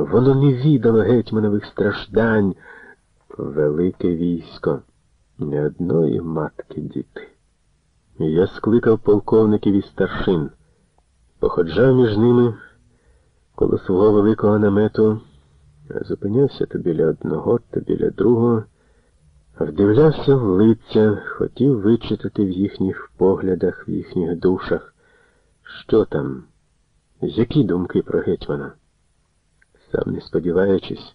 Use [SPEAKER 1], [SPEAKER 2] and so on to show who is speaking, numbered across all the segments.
[SPEAKER 1] Воно не відало гетьманових страждань. Велике військо, не одної матки діти. Я скликав полковників і старшин, походжав між ними коло свого великого намету, зупинявся то біля одного, то біля другого, вдивлявся в лиця, хотів вичитати в їхніх поглядах, в їхніх душах, що там, які думки про гетьмана. Сам не сподіваючись,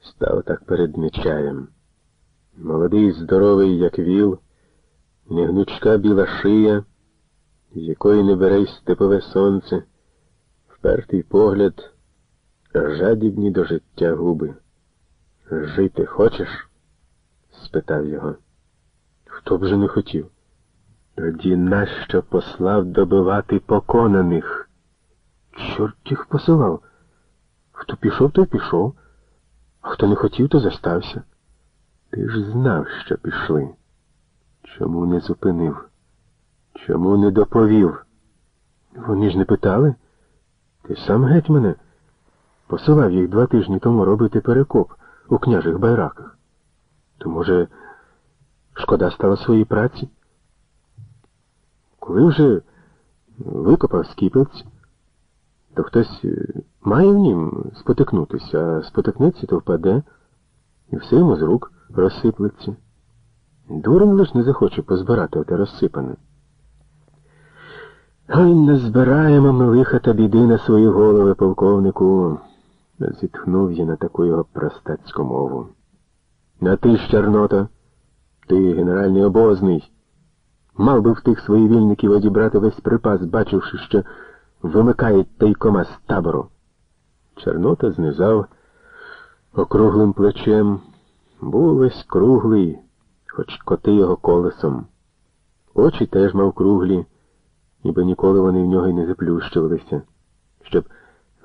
[SPEAKER 1] став так перед Нечаєм. Молодий, здоровий, як віл, негнучка біла шия, з якої не бере степове сонце, впертий погляд, жадібні до життя губи. Жити хочеш? спитав його. Хто б же не хотів? Тоді нащо послав добивати поконаних? Чорт їх посилав. Хто пішов, той пішов, а хто не хотів, то застався. Ти ж знав, що пішли. Чому не зупинив? Чому не доповів? Вони ж не питали? Ти сам геть мене посилав їх два тижні тому робити перекоп у княжих байраках. То, може, шкода стала своїй праці? Коли вже викопав скіпець, то хтось е, має в нім спотикнутися, а спотикнеться, то впаде, і все йому з рук розсиплеться. Дурень лиш не захоче позбирати оте розсипане. Ой, не збираємо ми лиха та біди на свої голови, полковнику, зітхнув я на таку його простацьку мову. А ти ж, Чорнота, ти генеральний обозний. Мав би в тих своєвільників одібрати весь припас, бачивши, що вимикають тайкома з табору. Чорнота знизав округлим плечем. Був весь круглий, хоч коти його колесом. Очі теж мав круглі, ніби ніколи вони в нього й не заплющувалися, щоб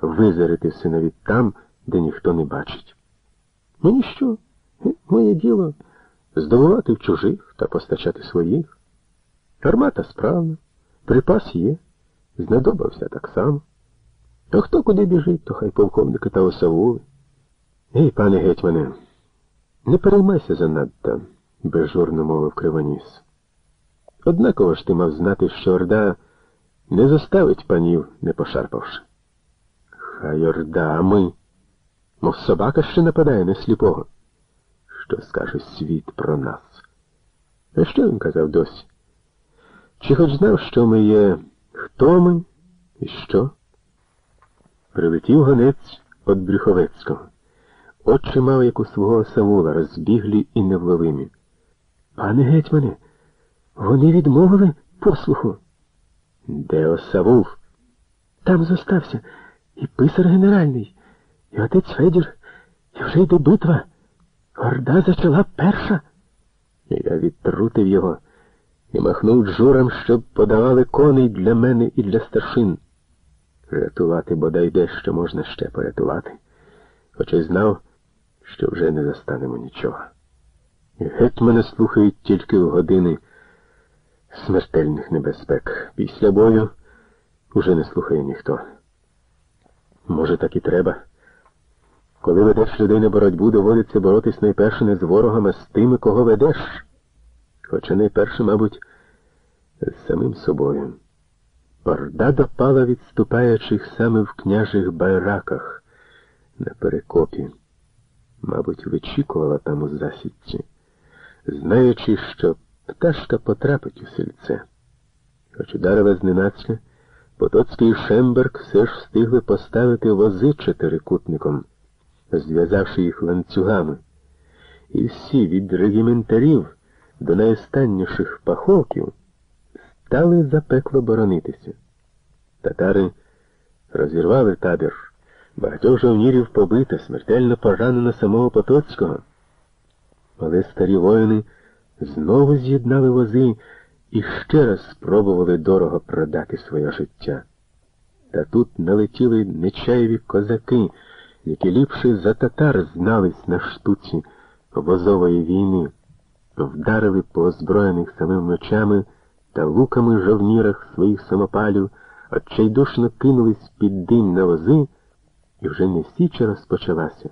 [SPEAKER 1] визарити синові там, де ніхто не бачить. Мені що? Моє діло здобувати в чужих та постачати своїх. Гармата справна, припас є, знадобався так само. А хто куди біжить, то хай полковники та осавули. Ей, пане гетьмане, не переймайся занадто, безжурно мовив Кривоніс. Однаково ж ти мав знати, що Орда не заставить панів, не пошарпавши. Хай Орда, а ми, мов собака ще нападає на сліпого. Що скаже світ про нас? А що він казав досі? Чи хоч знав, що ми є, хто ми і що? Прилетів гонець від Брюховецького. Очі мав, як у свого Савула, розбіглі і невловимі. Пане гетьмане, вони відмовили послуху. Де осавул? Там зостався і писар генеральний, і отець Федір, і вже йде битва. Орда зачала перша. Я відтрутив його і махнув джурам, щоб подавали коней для мене і для старшин. Рятувати бодай дещо можна ще порятувати, хоча й знав, що вже не застанемо нічого. І мене слухають тільки в години смертельних небезпек. Після бою уже не слухає ніхто. Може, так і треба. Коли ведеш людей на боротьбу, доводиться боротись найперше не з ворогом, а з тими, кого ведеш. Хоча найперше, мабуть, з самим собою. Орда допала відступаючих саме в княжих байраках на перекопі. Мабуть, вичікувала там у засідці, знаючи, що пташка потрапить у сельце. Хоч ударила зненацька, Потоцький і Шемберг все ж встигли поставити вози чотирикутником, зв'язавши їх ланцюгами. І всі від регіментарів до найостанніших паховків стали запекло боронитися. Татари розірвали табір. Багатьох жовнірів побито, смертельно поранено самого Потоцького. Але старі воїни знову з'єднали вози і ще раз спробували дорого продати своє життя. Та тут налетіли нечаєві козаки, які ліпше за татар знались на штуці возової війни, вдарили по озброєних самим мечами та луками жовнірах своїх самопалів, отчайдушно кинулись під дим на вози І вже не січа розпочалася,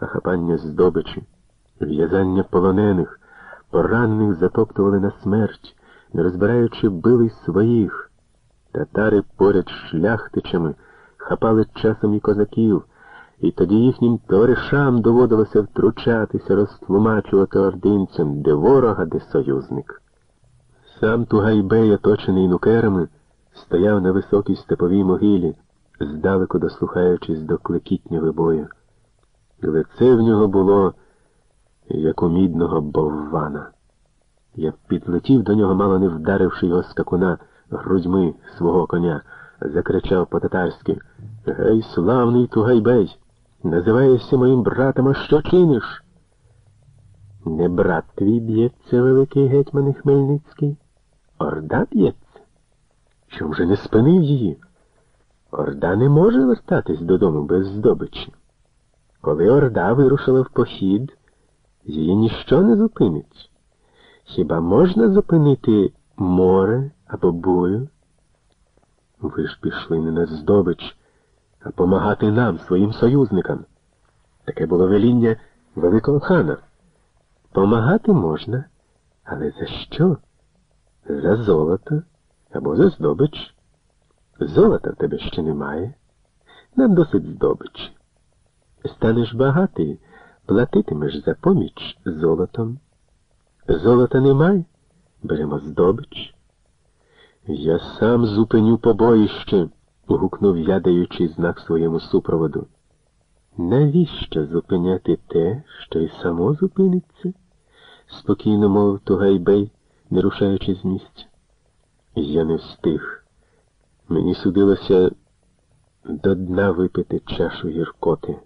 [SPEAKER 1] а хапання здобичі, в'язання полонених, поранених затоптували на смерть, не розбираючи били своїх. Татари поряд шляхтичами хапали часом і козаків, і тоді їхнім товаришам доводилося втручатися, розтлумачувати ординцям, де ворога, де союзник. Сам Тугайбей, оточений нукерами, стояв на високій степовій могилі, здалеку дослухаючись до клекітнього бою. Лице в нього було, як у мідного боввана. Я підлетів до нього, мало не вдаривши його скакуна грудьми свого коня, закричав по-татарськи Гей, славний Тугайбей! Називаєшся моїм братом, а що чиниш? Не брат твій б'ється, великий гетьмане Хмельницький. Орда б'ється. Чом же не спинив її? Орда не може вертатись додому без здобичі. Коли Орда вирушила в похід, її ніщо не зупинить. Хіба можна зупинити море або бою? Ви ж пішли не на здобич, а помагати нам, своїм союзникам. Таке було веління великого хана. Помагати можна, але за що? За золото або за здобич. Золота в тебе ще немає. Нам досить здобич. Станеш багатий, платитимеш за поміч золотом. Золота немає, беремо здобич. Я сам зупиню побоїще, гукнув я, даючи знак своєму супроводу. Навіщо зупиняти те, що й само зупиниться? спокійно мовив Тугайбей, не рушаючи з місця. Я не встиг. Мені судилося до дна випити чашу гіркоти.